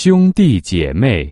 兄弟姐妹。